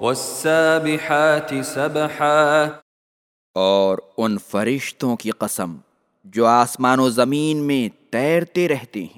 والسابحات سبحا۔ اور ان فرشتوں کی قسم جو آسمان و زمین میں تیرتے رہتے ہیں۔